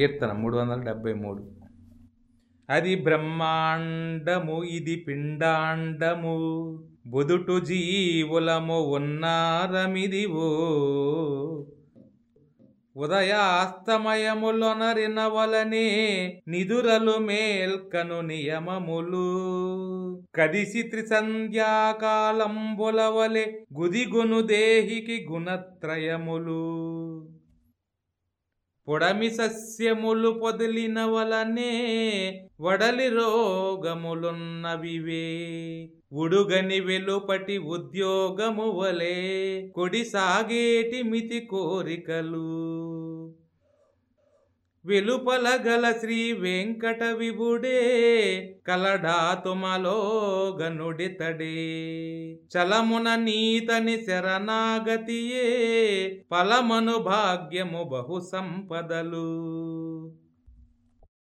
కీర్తన మూడు వందల డెబ్భై మూడు. అది బ్రహ్మాండము ఇది పిండాండము బుదుటు జీవులము ఉన్నారమిదివో. ఉదయాస్తమయములొనరినవలనే నిదురలు మేల్కను నియమములు. కదిసి త్రిసంధ్యాకాలంబులవలె గుదిగును దేహికి గుణత్రయములు. పొడమి సస్యములు పొదిలిన వలనే వడలి రోగములున్నవివే. ఉడుగని వెలుపటి ఉద్యోగము వలె కొడిసాగేటి మితి కోరికలు. వెలుపల గల శ్రీ వెంకట విభుడే కలడాతుమలో గనుడితడే చలమున నీతని శరణాగతియే ఫలమను భాగ్యము బహు సంపదలు